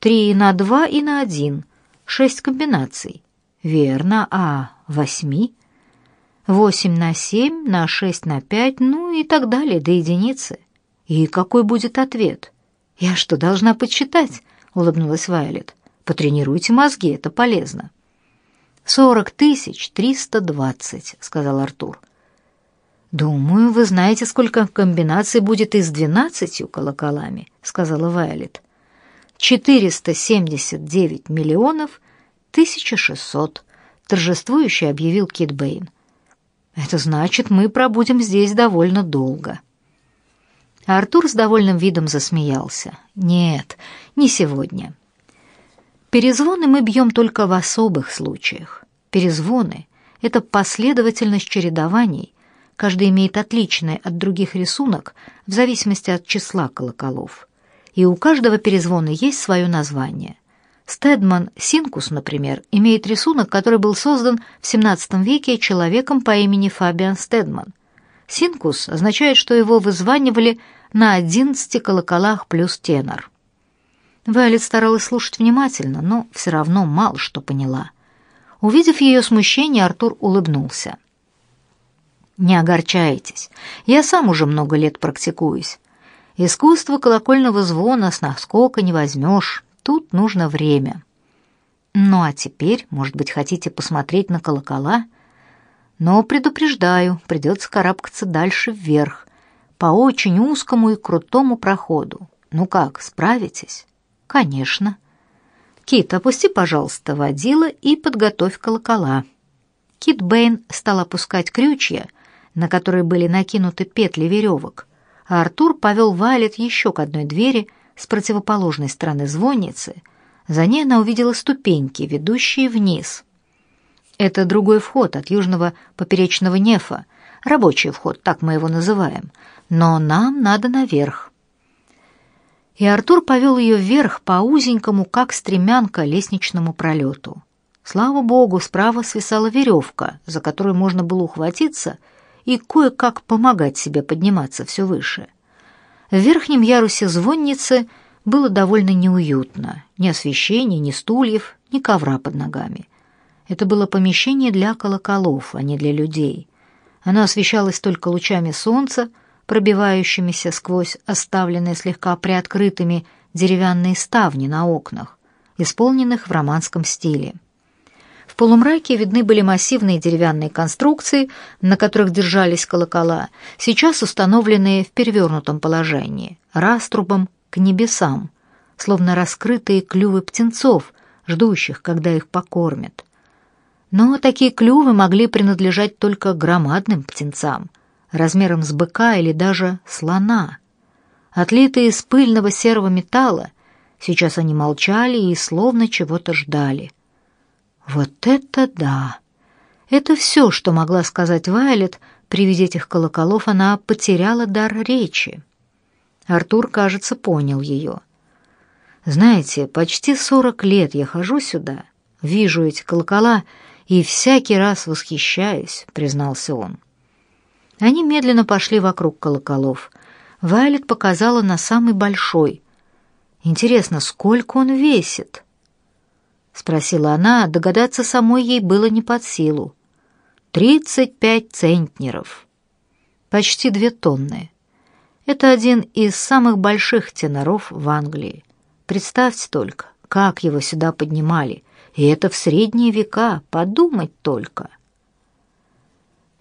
Три на два и на один. Шесть комбинаций. Верно, а восьми? Восемь на семь, на шесть на пять, ну и так далее, до единицы. И какой будет ответ? Я что, должна подсчитать? Улыбнулась Вайлет. Потренируйте мозги, это полезно. «Сорок тысяч триста двадцать», — сказал Артур. «Думаю, вы знаете, сколько комбинаций будет и с двенадцатью колоколами», — сказала Вайлет. «Четыреста семьдесят девять миллионов тысяча шестьсот», — торжествующе объявил Кит Бэйн. «Это значит, мы пробудем здесь довольно долго». Артур с довольным видом засмеялся. «Нет, не сегодня. Перезвоны мы бьем только в особых случаях. Перезвоны — это последовательность чередований. Каждый имеет отличный от других рисунок в зависимости от числа колоколов. И у каждого перезвона есть свое название. Стедман Синкус, например, имеет рисунок, который был создан в XVII веке человеком по имени Фабиан Стедман. Синкус означает, что его вызванивали на 11 колоколах плюс тенор. Вайлет старалась слушать внимательно, но все равно мало что поняла. Увидев ее смущение, Артур улыбнулся. «Не огорчайтесь, я сам уже много лет практикуюсь. Искусство колокольного звона с наскока не возьмешь, тут нужно время. Ну а теперь, может быть, хотите посмотреть на колокола? Но предупреждаю, придется карабкаться дальше вверх, по очень узкому и крутому проходу. Ну как, справитесь?» «Конечно». «Кит, опусти, пожалуйста, водила и подготовь колокола». Кит Бэйн стал опускать крючья, на которые были накинуты петли веревок, а Артур повел Вайлет еще к одной двери с противоположной стороны звонницы. За ней она увидела ступеньки, ведущие вниз. Это другой вход от южного поперечного нефа, рабочий вход, так мы его называем, но нам надо наверх и Артур повел ее вверх по узенькому, как стремянка, лестничному пролету. Слава богу, справа свисала веревка, за которую можно было ухватиться и кое-как помогать себе подниматься все выше. В верхнем ярусе звонницы было довольно неуютно. Ни освещения, ни стульев, ни ковра под ногами. Это было помещение для колоколов, а не для людей. Оно освещалось только лучами солнца, пробивающимися сквозь оставленные слегка приоткрытыми деревянные ставни на окнах, исполненных в романском стиле. В полумраке видны были массивные деревянные конструкции, на которых держались колокола, сейчас установленные в перевернутом положении, раструбом к небесам, словно раскрытые клювы птенцов, ждущих, когда их покормят. Но такие клювы могли принадлежать только громадным птенцам — размером с быка или даже слона. Отлитые из пыльного серого металла, сейчас они молчали и словно чего-то ждали. Вот это да! Это все, что могла сказать Вайлет, при виде этих колоколов она потеряла дар речи. Артур, кажется, понял ее. Знаете, почти сорок лет я хожу сюда, вижу эти колокола и всякий раз восхищаюсь, признался он. Они медленно пошли вокруг колоколов. Вайлет показала на самый большой. «Интересно, сколько он весит?» Спросила она, догадаться самой ей было не под силу. «Тридцать пять центнеров. Почти две тонны. Это один из самых больших теноров в Англии. Представьте только, как его сюда поднимали. И это в средние века, подумать только».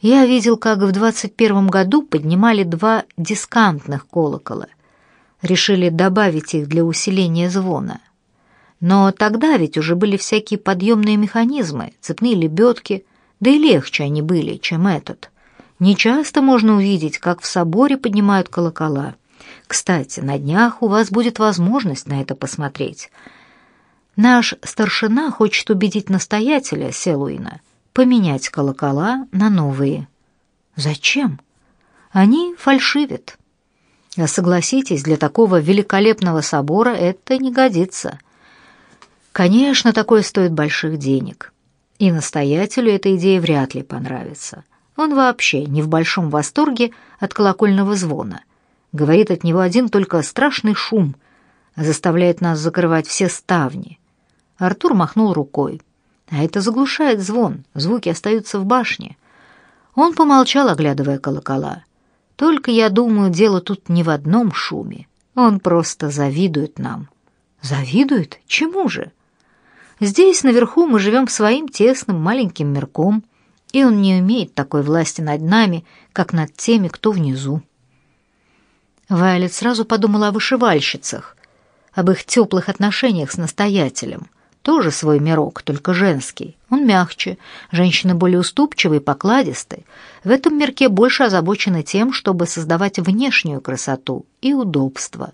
Я видел, как в 21 году поднимали два дискантных колокола. Решили добавить их для усиления звона. Но тогда ведь уже были всякие подъемные механизмы, цепные лебедки, да и легче они были, чем этот. Нечасто можно увидеть, как в соборе поднимают колокола. Кстати, на днях у вас будет возможность на это посмотреть. Наш старшина хочет убедить настоятеля Селуина — поменять колокола на новые. Зачем? Они фальшивят. Согласитесь, для такого великолепного собора это не годится. Конечно, такое стоит больших денег. И настоятелю эта идея вряд ли понравится. Он вообще не в большом восторге от колокольного звона. Говорит от него один только страшный шум, заставляет нас закрывать все ставни. Артур махнул рукой. А это заглушает звон, звуки остаются в башне. Он помолчал, оглядывая колокола. Только, я думаю, дело тут не в одном шуме. Он просто завидует нам. Завидует? Чему же? Здесь, наверху, мы живем своим тесным маленьким мирком, и он не имеет такой власти над нами, как над теми, кто внизу. Вайлет сразу подумала о вышивальщицах, об их теплых отношениях с настоятелем. Тоже свой мирок, только женский. Он мягче, женщины более уступчивы и покладисты. В этом мирке больше озабочены тем, чтобы создавать внешнюю красоту и удобство.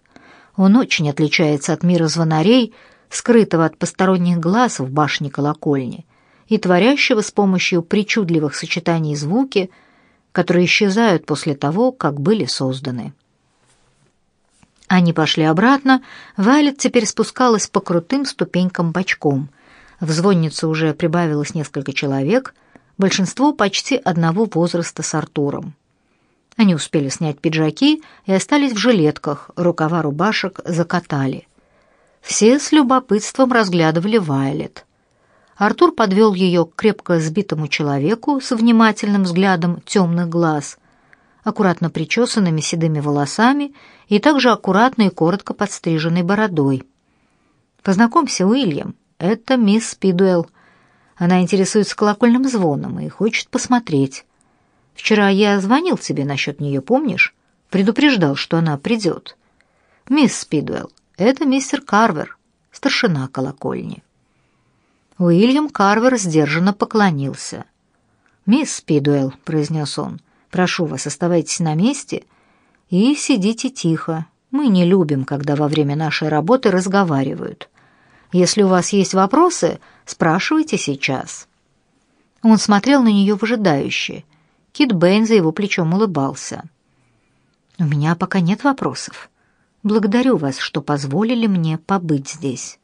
Он очень отличается от мира звонарей, скрытого от посторонних глаз в башне колокольни, и творящего с помощью причудливых сочетаний звуки, которые исчезают после того, как были созданы. Они пошли обратно, Вайлет теперь спускалась по крутым ступенькам бочком. В звоннице уже прибавилось несколько человек, большинство почти одного возраста с Артуром. Они успели снять пиджаки и остались в жилетках, рукава рубашек закатали. Все с любопытством разглядывали Вайлет. Артур подвел ее к крепко сбитому человеку с внимательным взглядом темных глаз, аккуратно причесанными седыми волосами и также аккуратно и коротко подстриженной бородой. «Познакомься, Уильям, это мисс Спидуэлл. Она интересуется колокольным звоном и хочет посмотреть. Вчера я звонил тебе насчет нее, помнишь? Предупреждал, что она придет. Мисс Спидуэлл, это мистер Карвер, старшина колокольни». Уильям Карвер сдержанно поклонился. «Мисс Спидуэлл», — произнес он, — «прошу вас, оставайтесь на месте и сидите тихо. Мы не любим, когда во время нашей работы разговаривают. Если у вас есть вопросы, спрашивайте сейчас». Он смотрел на нее выжидающе. Кит Бэйн за его плечом улыбался. «У меня пока нет вопросов. Благодарю вас, что позволили мне побыть здесь».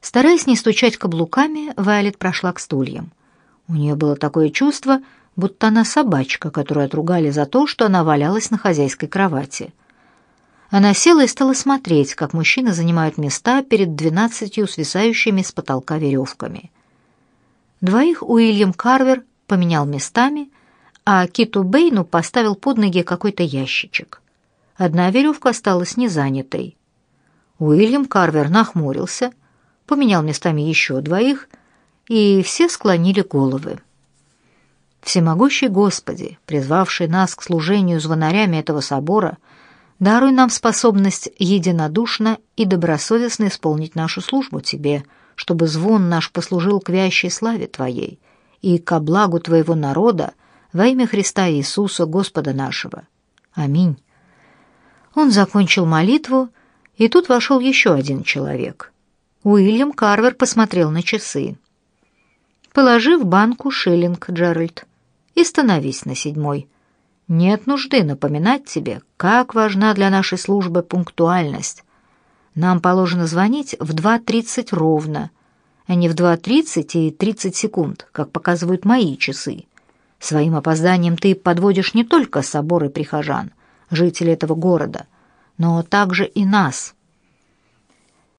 Стараясь не стучать каблуками, Вайлет прошла к стульям. У нее было такое чувство, будто она собачка, которую отругали за то, что она валялась на хозяйской кровати. Она села и стала смотреть, как мужчины занимают места перед двенадцатью свисающими с потолка веревками. Двоих Уильям Карвер поменял местами, а Киту Бэйну поставил под ноги какой-то ящичек. Одна веревка осталась незанятой. Уильям Карвер нахмурился, поменял местами еще двоих, и все склонили головы. Всемогущий Господи, призвавший нас к служению звонарями этого собора, даруй нам способность единодушно и добросовестно исполнить нашу службу Тебе, чтобы звон наш послужил к вящей славе Твоей и ко благу Твоего народа во имя Христа Иисуса, Господа нашего. Аминь. Он закончил молитву, и тут вошел еще один человек. Уильям Карвер посмотрел на часы. «Положи в банку шиллинг, Джеральд», и становись на седьмой. Нет нужды напоминать тебе, как важна для нашей службы пунктуальность. Нам положено звонить в 2.30 ровно, а не в 2.30 и 30 секунд, как показывают мои часы. Своим опозданием ты подводишь не только собор и прихожан, жителей этого города, но также и нас.